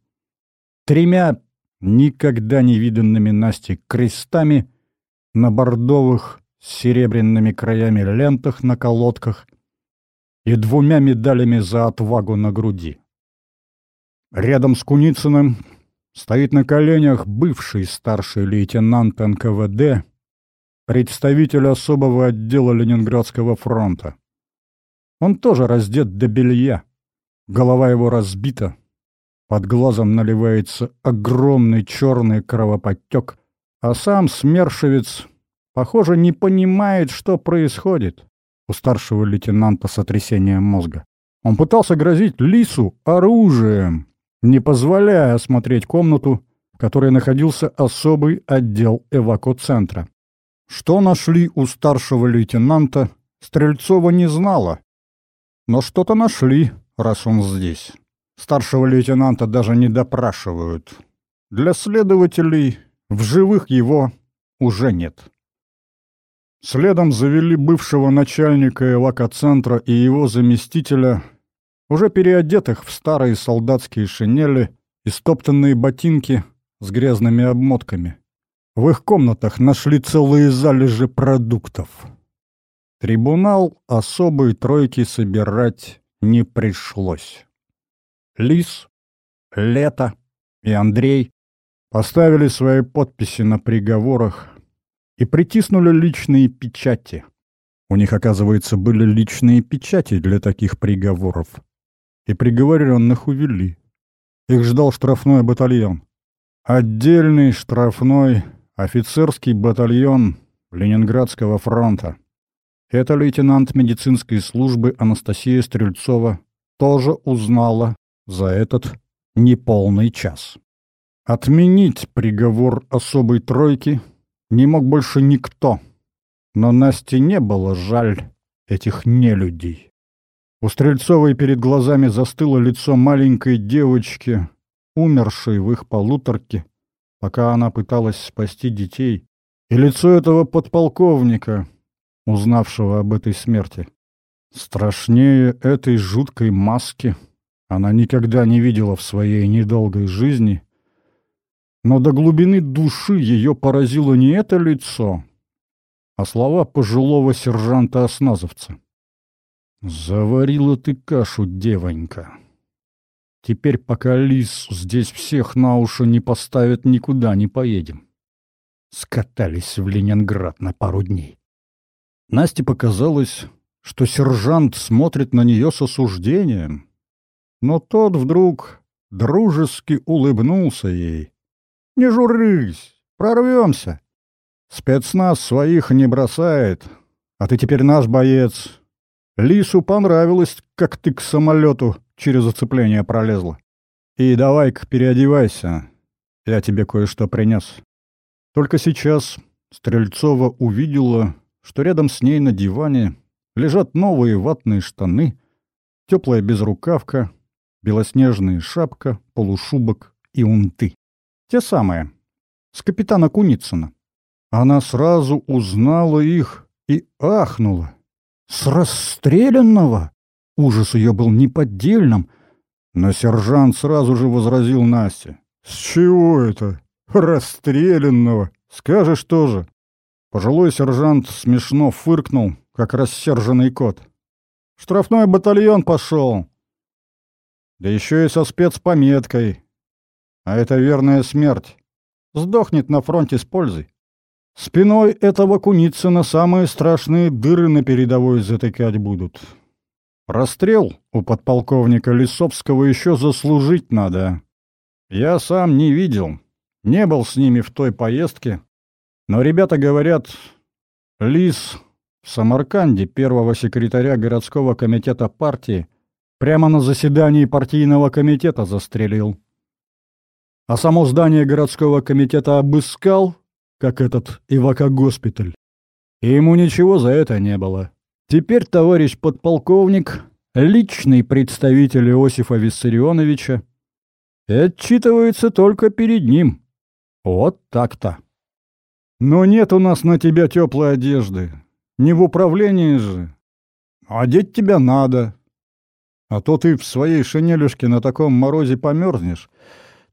тремя никогда не виданными Настей крестами на бордовых с серебряными краями лентах на колодках и двумя медалями за отвагу на груди. Рядом с Куницыным стоит на коленях бывший старший лейтенант НКВД, представитель особого отдела Ленинградского фронта. Он тоже раздет до белья, голова его разбита, под глазом наливается огромный черный кровоподтек, а сам смершевец, похоже, не понимает, что происходит. У старшего лейтенанта сотрясение мозга. Он пытался грозить Лису оружием, не позволяя осмотреть комнату, в которой находился особый отдел эвакоцентра. Что нашли у старшего лейтенанта, Стрельцова не знала. Но что-то нашли, раз он здесь. Старшего лейтенанта даже не допрашивают. Для следователей в живых его уже нет. Следом завели бывшего начальника эвакоцентра и его заместителя, уже переодетых в старые солдатские шинели и стоптанные ботинки с грязными обмотками. В их комнатах нашли целые залежи продуктов. Трибунал особой тройки собирать не пришлось. Лис, Лето и Андрей поставили свои подписи на приговорах и притиснули личные печати. У них, оказывается, были личные печати для таких приговоров. И приговоренных увели. Их ждал штрафной батальон. Отдельный штрафной офицерский батальон Ленинградского фронта. Это лейтенант медицинской службы Анастасия Стрельцова тоже узнала за этот неполный час. Отменить приговор особой тройки не мог больше никто, но Насте не было жаль этих нелюдей. У Стрельцовой перед глазами застыло лицо маленькой девочки, умершей в их полуторке, пока она пыталась спасти детей, и лицо этого подполковника, узнавшего об этой смерти. Страшнее этой жуткой маски она никогда не видела в своей недолгой жизни, но до глубины души ее поразило не это лицо, а слова пожилого сержанта-осназовца. «Заварила ты кашу, девонька. Теперь, пока лис здесь всех на уши не поставит, никуда не поедем». Скатались в Ленинград на пару дней. Насте показалось, что сержант смотрит на нее с осуждением, но тот вдруг дружески улыбнулся ей. «Не журись, прорвемся. Спецназ своих не бросает, а ты теперь наш боец. Лису понравилось, как ты к самолету через оцепление пролезла. И давай-ка переодевайся, я тебе кое-что принес». Только сейчас Стрельцова увидела, что рядом с ней на диване лежат новые ватные штаны, теплая безрукавка, белоснежная шапка, полушубок и унты. Те самые, с капитана Куницына. Она сразу узнала их и ахнула. С расстрелянного? Ужас ее был неподдельным, но сержант сразу же возразил Насте. «С чего это? Расстрелянного? Скажешь тоже?» Пожилой сержант смешно фыркнул, как рассерженный кот. «Штрафной батальон пошел!» Да еще и со спецпометкой. А это верная смерть. Сдохнет на фронте с пользой. Спиной этого Куницына самые страшные дыры на передовой затыкать будут. Расстрел у подполковника Лисовского еще заслужить надо. Я сам не видел, не был с ними в той поездке, но ребята говорят, Лис в Самарканде первого секретаря городского комитета партии прямо на заседании партийного комитета застрелил. А само здание городского комитета обыскал, как этот Ивака-госпиталь. И ему ничего за это не было. Теперь товарищ подполковник, личный представитель Иосифа Виссарионовича, отчитывается только перед ним. Вот так-то. Но нет у нас на тебя теплой одежды. Не в управлении же. Одеть тебя надо. А то ты в своей шинелюшке на таком морозе померзнешь.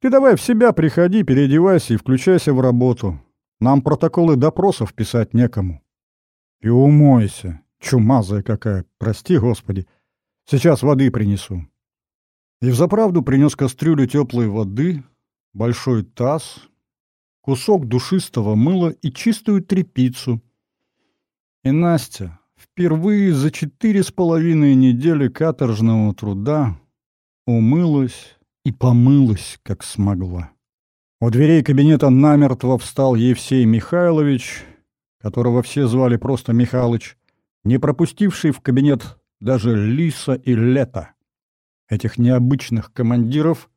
Ты давай в себя приходи, переодевайся и включайся в работу. Нам протоколы допросов писать некому. И умойся. Чумазая какая, прости, Господи. Сейчас воды принесу. И взаправду принес кастрюлю теплой воды, большой таз, кусок душистого мыла и чистую тряпицу. И Настя впервые за четыре с половиной недели каторжного труда умылась и помылась, как смогла. У дверей кабинета намертво встал Евсей Михайлович, которого все звали просто Михалыч, не пропустивший в кабинет даже Лиса и Лета. Этих необычных командиров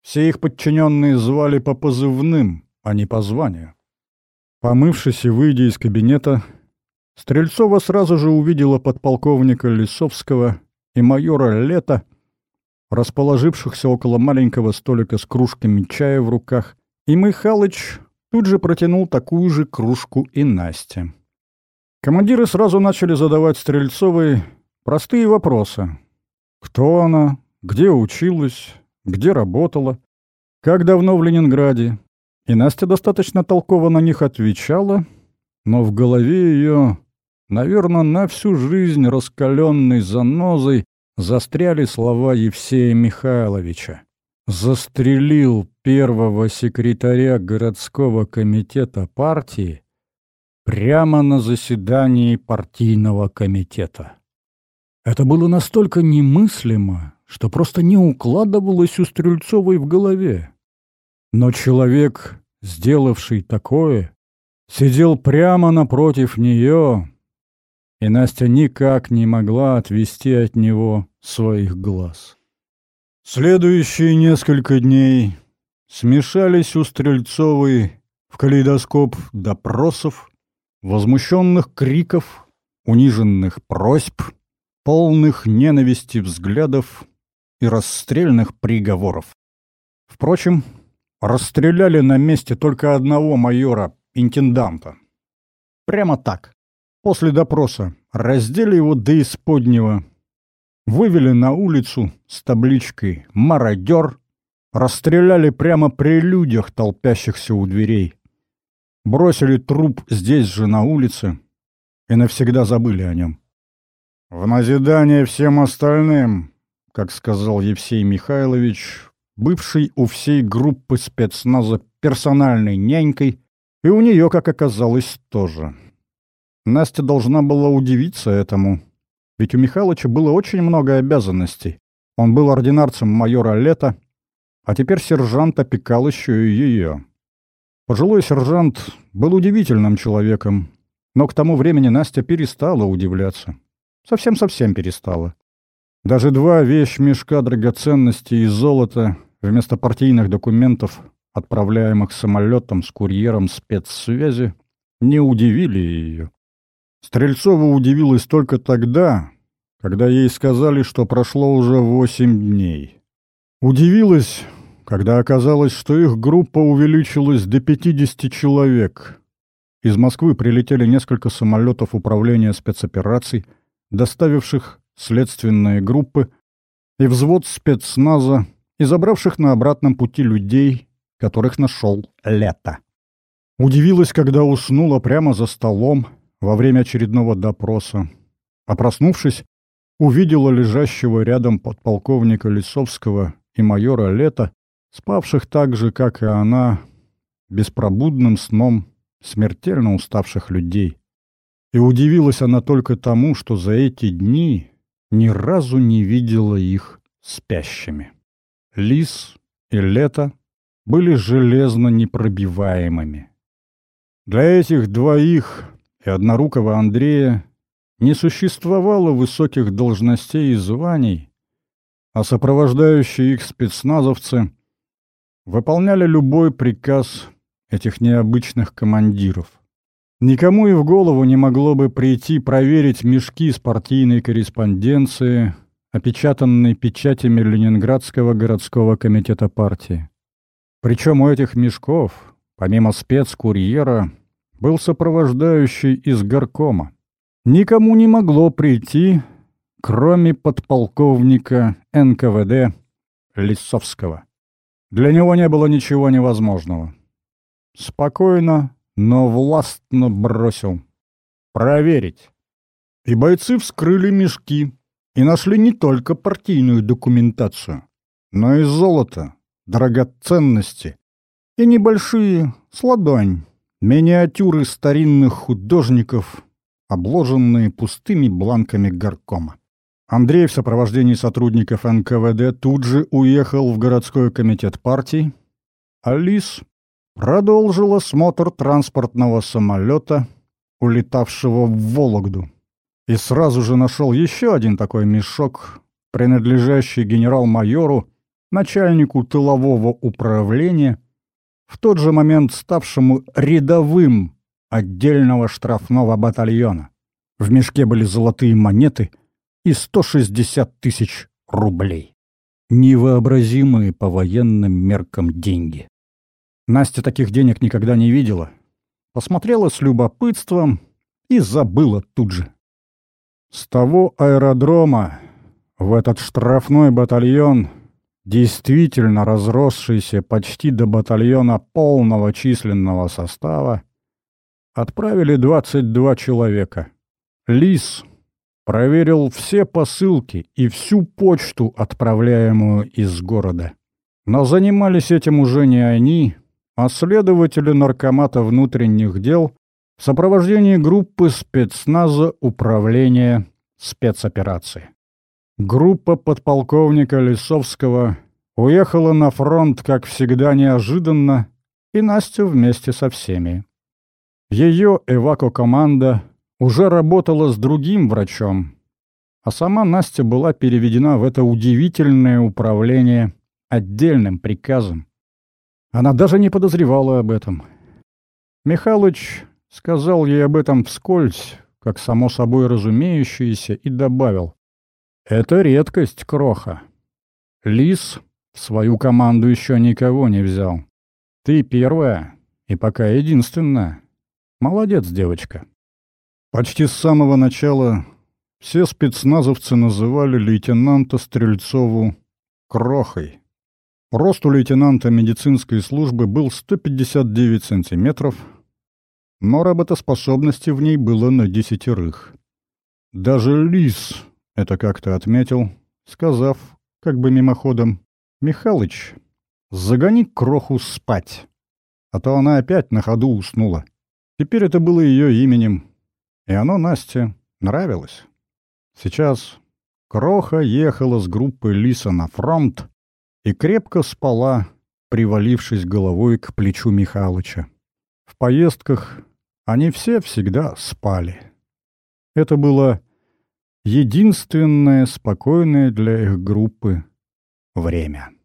все их подчиненные звали по позывным — а не по званию. Помывшись и выйдя из кабинета, Стрельцова сразу же увидела подполковника Лисовского и майора Лета, расположившихся около маленького столика с кружками чая в руках, и Михалыч тут же протянул такую же кружку и Насте. Командиры сразу начали задавать Стрельцовой простые вопросы. Кто она, где училась, где работала, как давно в Ленинграде, и Настя достаточно толково на них отвечала, но в голове ее, наверное, на всю жизнь раскаленной занозой застряли слова Евсея Михайловича. Застрелил первого секретаря городского комитета партии прямо на заседании партийного комитета. Это было настолько немыслимо, что просто не укладывалось у Стрельцовой в голове. Но человек, сделавший такое, сидел прямо напротив нее, и Настя никак не могла отвести от него своих глаз. Следующие несколько дней смешались у Стрельцовой в калейдоскоп допросов, возмущенных криков, униженных просьб, полных ненависти взглядов и расстрельных приговоров. Впрочем, расстреляли на месте только одного майора, интенданта. Прямо так. После допроса раздели его до исподнего, вывели на улицу с табличкой «Мародер», расстреляли прямо при людях, толпящихся у дверей, бросили труп здесь же на улице и навсегда забыли о нем. В назидание всем остальным, как сказал Евсей Михайлович, бывший у всей группы спецназа персональной нянькой, и у нее, как оказалось, тоже. Настя должна была удивиться этому, ведь у Михалыча было очень много обязанностей. Он был ординарцем майора Лета, а теперь сержант опекал еще и ее. Пожилой сержант был удивительным человеком, но к тому времени Настя перестала удивляться. Совсем-совсем перестала. Даже два вещмешка драгоценностей и золота вместо партийных документов, отправляемых самолетом с курьером спецсвязи, не удивили ее. Стрельцова удивилась только тогда, когда ей сказали, что прошло уже восемь дней. Удивилась, когда оказалось, что их группа увеличилась до 50 человек. Из Москвы прилетели несколько самолетов управления спецопераций, доставивших следственные группы, и взвод спецназа, и забравших на обратном пути людей, которых нашел Лето. Удивилась, когда уснула прямо за столом во время очередного допроса, а проснувшись, увидела лежащего рядом подполковника Лисовского и майора Лето, спавших так же, как и она, беспробудным сном смертельно уставших людей. И удивилась она только тому, что за эти дни ни разу не видела их спящими. Лис и Лето были железно непробиваемыми. Для этих двоих и однорукого Андрея не существовало высоких должностей и званий, а сопровождающие их спецназовцы выполняли любой приказ этих необычных командиров. Никому и в голову не могло бы прийти проверить мешки с партийной корреспонденции – опечатанный печатями Ленинградского городского комитета партии. Причем у этих мешков, помимо спецкурьера, был сопровождающий из горкома. Никому не могло прийти, кроме подполковника НКВД Лисовского. Для него не было ничего невозможного. Спокойно, но властно бросил. Проверить. И бойцы вскрыли мешки, и нашли не только партийную документацию, но и золото, драгоценности и небольшие, с миниатюры старинных художников, обложенные пустыми бланками горкома. Андрей в сопровождении сотрудников НКВД тут же уехал в городской комитет партии, а Лис продолжил осмотр транспортного самолета, улетавшего в Вологду и сразу же нашел еще один такой мешок, принадлежащий генерал-майору, начальнику тылового управления, в тот же момент ставшему рядовым отдельного штрафного батальона. В мешке были золотые монеты и 160 тысяч рублей. Невообразимые по военным меркам деньги. Настя таких денег никогда не видела. Посмотрела с любопытством и забыла тут же. С того аэродрома в этот штрафной батальон, действительно разросшийся почти до батальона полного численного состава, отправили 22 человека. Лис проверил все посылки и всю почту, отправляемую из города. Но занимались этим уже не они, а следователи наркомата внутренних дел в сопровождении группы спецназа управления спецоперации. Группа подполковника Лисовского уехала на фронт, как всегда, неожиданно, и Настя вместе со всеми. Ее эвако-команда уже работала с другим врачом, а сама Настя была переведена в это удивительное управление отдельным приказом. Она даже не подозревала об этом. Михалыч Сказал ей об этом вскользь, как само собой разумеющееся, и добавил. «Это редкость, Кроха. Лис в свою команду еще никого не взял. Ты первая и пока единственная. Молодец, девочка». Почти с самого начала все спецназовцы называли лейтенанта Стрельцову «крохой». Рост у лейтенанта медицинской службы был 159 сантиметров, но работоспособности в ней было на десятерых. Даже Лис это как-то отметил, сказав, как бы мимоходом, «Михалыч, загони кроху спать, а то она опять на ходу уснула». Теперь это было ее именем, и оно Насте нравилось. Сейчас Кроха ехала с группой Лиса на фронт и крепко спала, привалившись головой к плечу Михалыча. В поездках они все всегда спали. Это было единственное спокойное для их группы время.